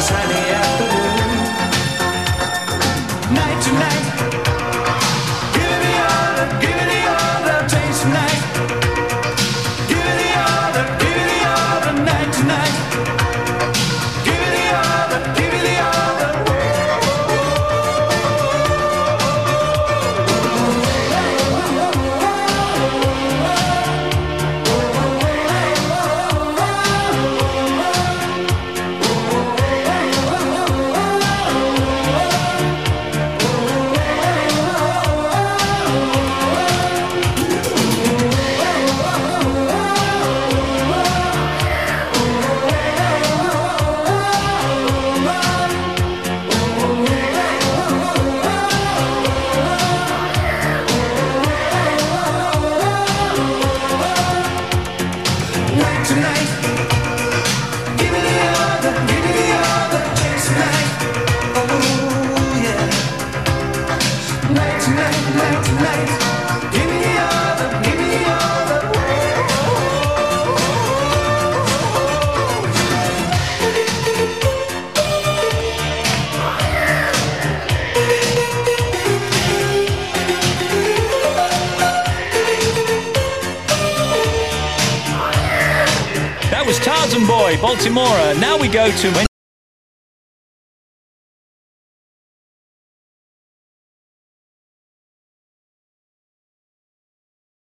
sunny. Baltimore. Now we go to